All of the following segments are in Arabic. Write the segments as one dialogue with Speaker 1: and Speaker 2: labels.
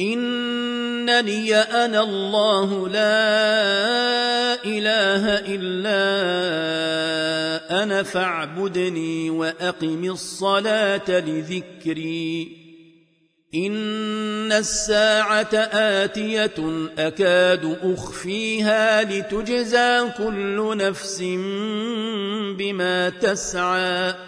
Speaker 1: إنني أنا الله لا إله إلا أنا فاعبدني وأقم الصلاة لذكري. إن الساعة آتية أكاد أخفيها لتجزى كل نفس بما تسعى.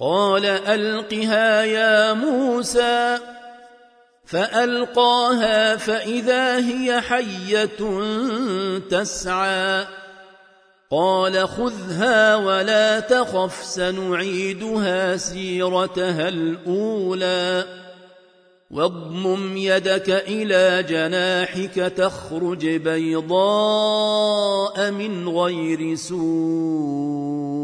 Speaker 1: قال ألقها يا موسى فألقاها فإذا هي حية تسعى. قال خذها ولا تخف سنعيدها سيرتها الأولى. واضمم يدك إلى جناحك تخرج بيضاء من غير سوء.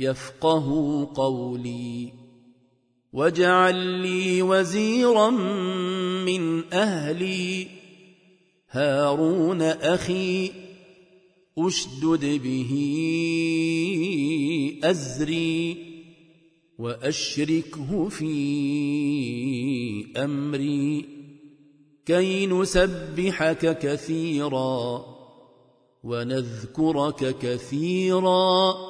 Speaker 1: يفقه قولي. واجعل لي وزيرا من أهلي. هارون أخي اشدد به ازري. واشركه في امري. كي نسبحك كثيرا ونذكرك كثيرا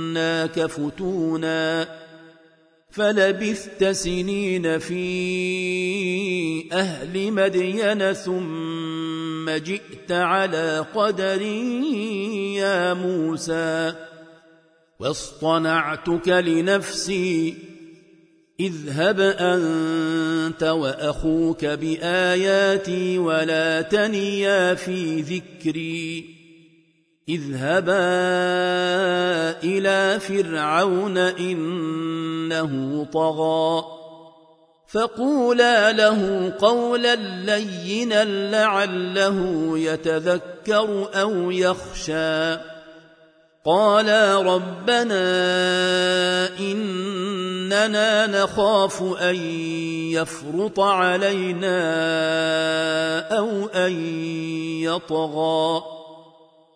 Speaker 1: وفتناك فتونا فلبثت سنين في أهل مدين ثم جئت على قدر يا موسى واصطنعتك لنفسي اذهب أنت وأخوك بآياتي ولا تنيا في ذكري اذهبا إلى فرعون إنه طغى فقولا له قولا لينا لعله يتذكر أو يخشى قالا ربنا إننا نخاف أن يفرط علينا أو أن يطغى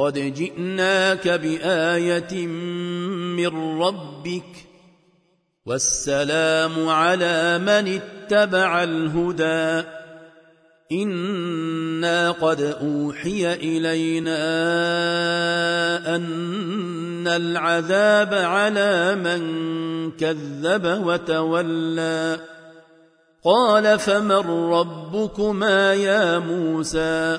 Speaker 1: قد جئناك بآية من ربك والسلام على من اتبع الهدى. إنا قد أوحي إلينا أن العذاب على من كذب وتولى. قال فمن ربكما يا موسى؟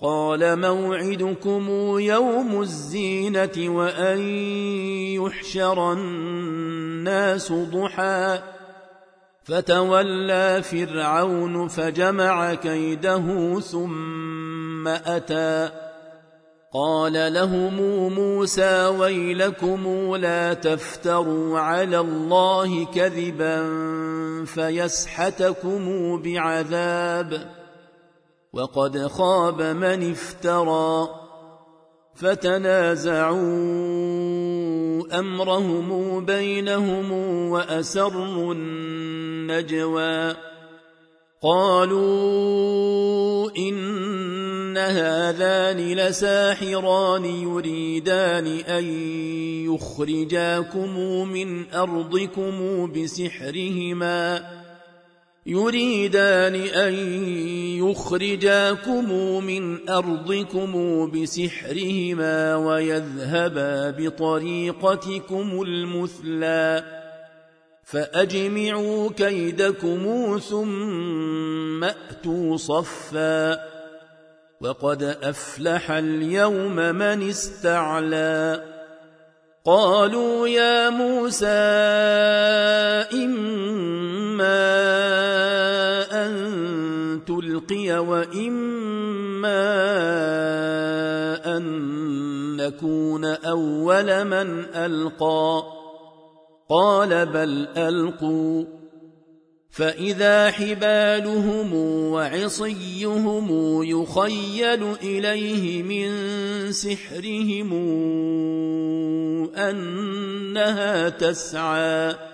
Speaker 1: قال موعدكم يوم الزينة وأن يحشر الناس ضحى. فتولى فرعون فجمع كيده ثم أتى. قال لهم موسى ويلكم لا تفتروا على الله كذبا فيسحتكم بعذاب. وقد خاب من افترى فتنازعوا أمرهم بينهم وأسروا النجوى قالوا إن هذان لساحران يريدان أن يخرجاكم من أرضكم بسحرهما يريدان أن يخرجاكم من أرضكم بسحرهما ويذهبا بطريقتكم المثلى فأجمعوا كيدكم ثم أتوا صفا وقد أفلح اليوم من استعلى قالوا يا موسى إما تلقي وإما أن نكون أول من ألقى. قال بل ألقوا. فإذا حبالهم وعصيهم يخيل إليه من سحرهم أنها تسعى.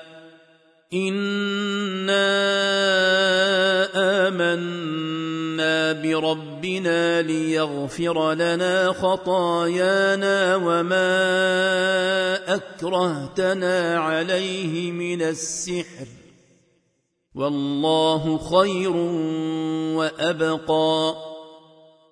Speaker 1: انا امنا بربنا ليغفر لنا خطايانا وما اكرهتنا عليه من السحر والله خير وابقى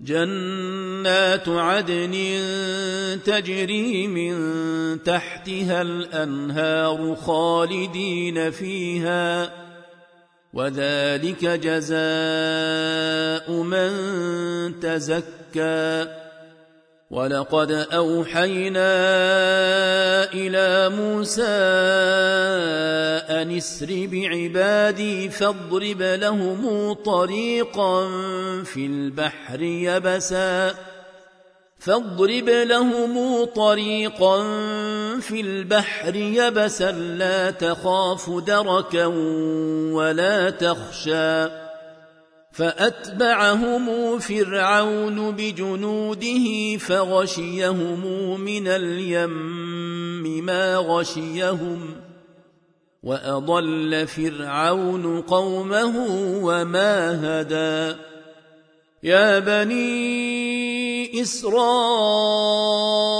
Speaker 1: جنات عدن تجري من تحتها الأنهار خالدين فيها وذلك جزاء من تزكى. ولقد اوحينا إلى موسى ان اسر بعبادي فاضرب لهم طريقا في البحر يبسا فاضرب لهم طريقا في البحر يبسا لا تخاف دركا ولا تخشى فأتبعهم فرعون بجنوده فغشيهم من اليم ما غشيهم وأضل فرعون قومه وما هدى. يا بني إسرائيل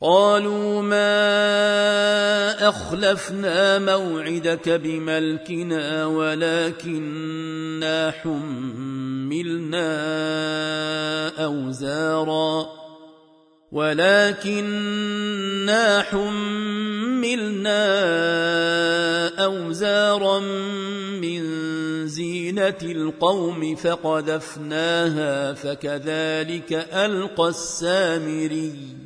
Speaker 1: قالوا ما أخلفنا موعدك بملكنا ولكننا حملنا أوزارا ولكننا حملنا أوزارا من زينة القوم فقذفناها فكذلك ألقى السامري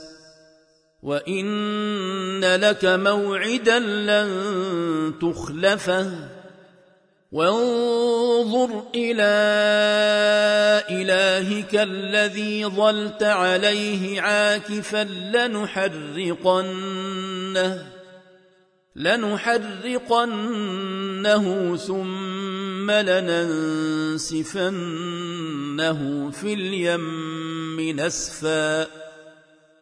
Speaker 1: وان لك موعدا لن تخلفه وانظر إلى الهك الذي ظلت عليه عاكفا لنحرقنه لنحرقنه ثم لننسفنه في اليم نسفا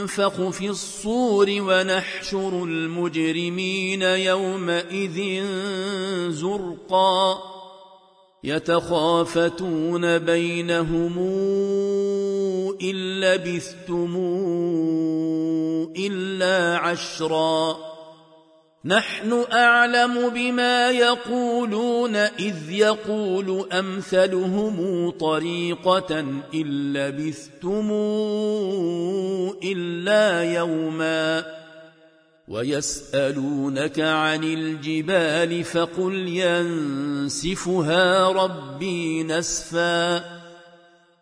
Speaker 1: ينفخ في الصور ونحشر المجرمين يومئذ زرقا. يتخافتون بينهم إن لبثتم إلا عشرا. نحن أعلم بما يقولون إذ يقول أمثلهم طريقة إن لبثتم إلا يوما ويسألونك عن الجبال فقل ينسفها ربي نسفا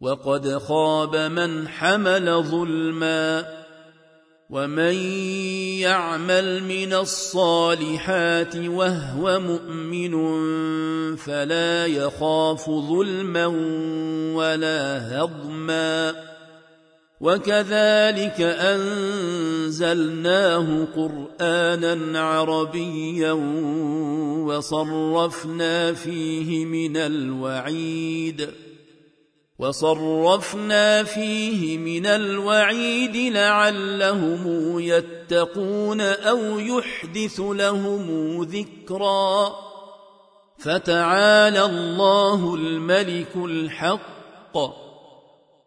Speaker 1: وقد خاب من حمل ظلما ومن يعمل من الصالحات وهو مؤمن فلا يخاف ظلما ولا هضما وكذلك أنزلناه قرآنا عربيا وصرفنا فيه من الوعيد وصرفنا فيه من الوعيد لعلهم يتقون أو يحدث لهم ذكرا. فتعالى الله الملك الحق.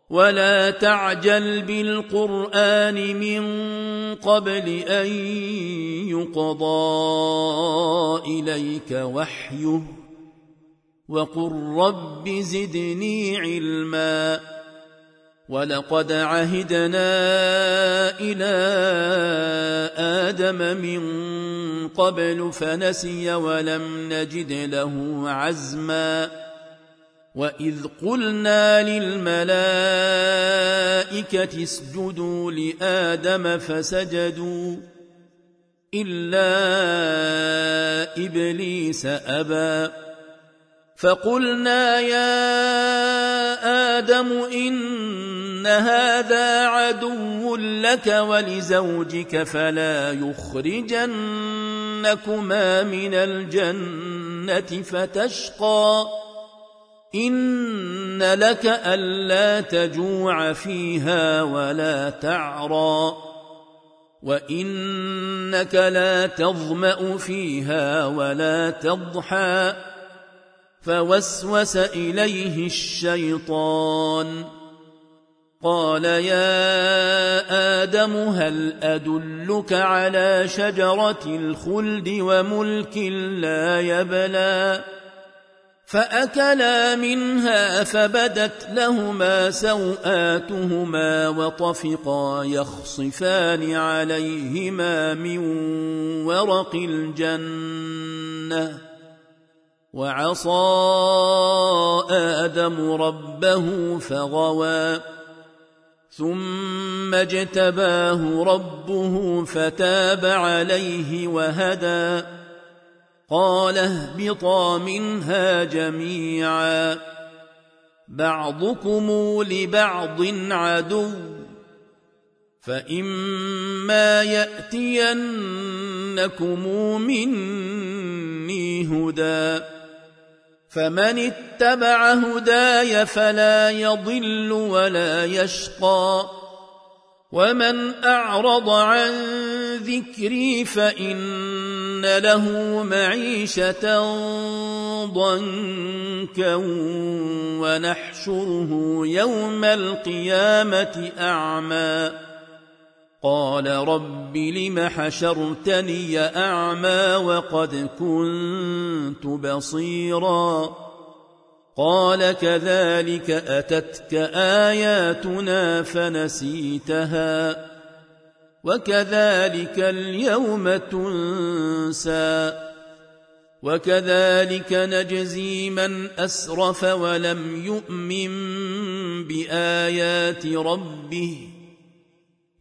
Speaker 1: ولا تعجل بالقرآن من قبل أن يقضى إليك وحيه. وقل رب زدني علما ولقد عهدنا إلى آدم من قبل فنسي ولم نجد له عزما واذ قلنا للملائكه اسجدوا لادم فسجدوا الا ابليس ابى فقلنا يا آدم ان هذا عدو لك ولزوجك فلا يخرجنكما من الجنه فتشقى ان لك الا تجوع فيها ولا تعرى وانك لا تظما فيها ولا تضحى فوسوس إليه الشيطان. قال يا آدم هل أدلك على شجرة الخلد وملك لا يبلى؟ فأكلا منها فبدت لهما سوآتهما وطفقا يخصفان عليهما من ورق الجنة. وعصى آدم ربه فغوى ثم اجتباه ربه فتاب عليه وهدى قال اهبطا منها جميعا بعضكم لبعض عدو فإما يأتينكم مني هدى فمن اتبع هداي فلا يضل ولا يشقى. ومن أعرض عن ذكري فإن له معيشة ضنكا ونحشره يوم القيامة أعمى. قال رب لم حشرتني أعمى وقد كنت بصيرا قال كذلك أتتك آياتنا فنسيتها وكذلك اليوم تنسى وكذلك نجزي من أسرف ولم يؤمن بآيات ربه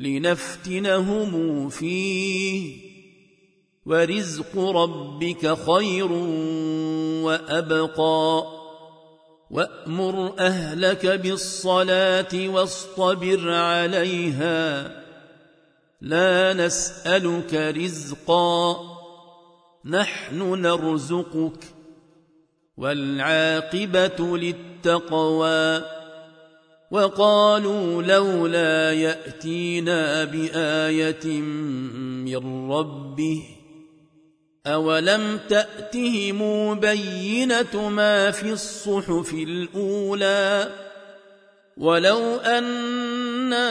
Speaker 1: لنفتنهم فيه. ورزق ربك خير وأبقى. وأمر أهلك بالصلاة واصطبر عليها. لا نسألك رزقا. نحن نرزقك. والعاقبة للتقوى. وقالوا لولا يأتينا بآية من ربه أولم تأتهم بينة ما في الصحف الأولى ولو أنا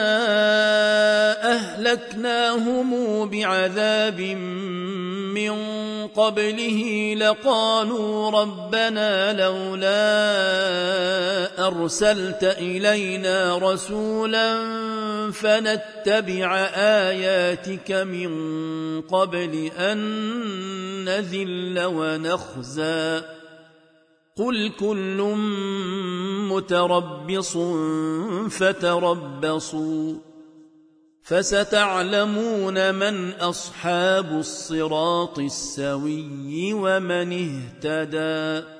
Speaker 1: أهلكناهم بعذاب من قبله لقالوا ربنا لولا أرسلت إلينا رسولا فنتبع آياتك من قبل أن نذل ونخزى. قل كل متربص فتربصوا. فستعلمون من أصحاب الصراط السوي ومن اهتدي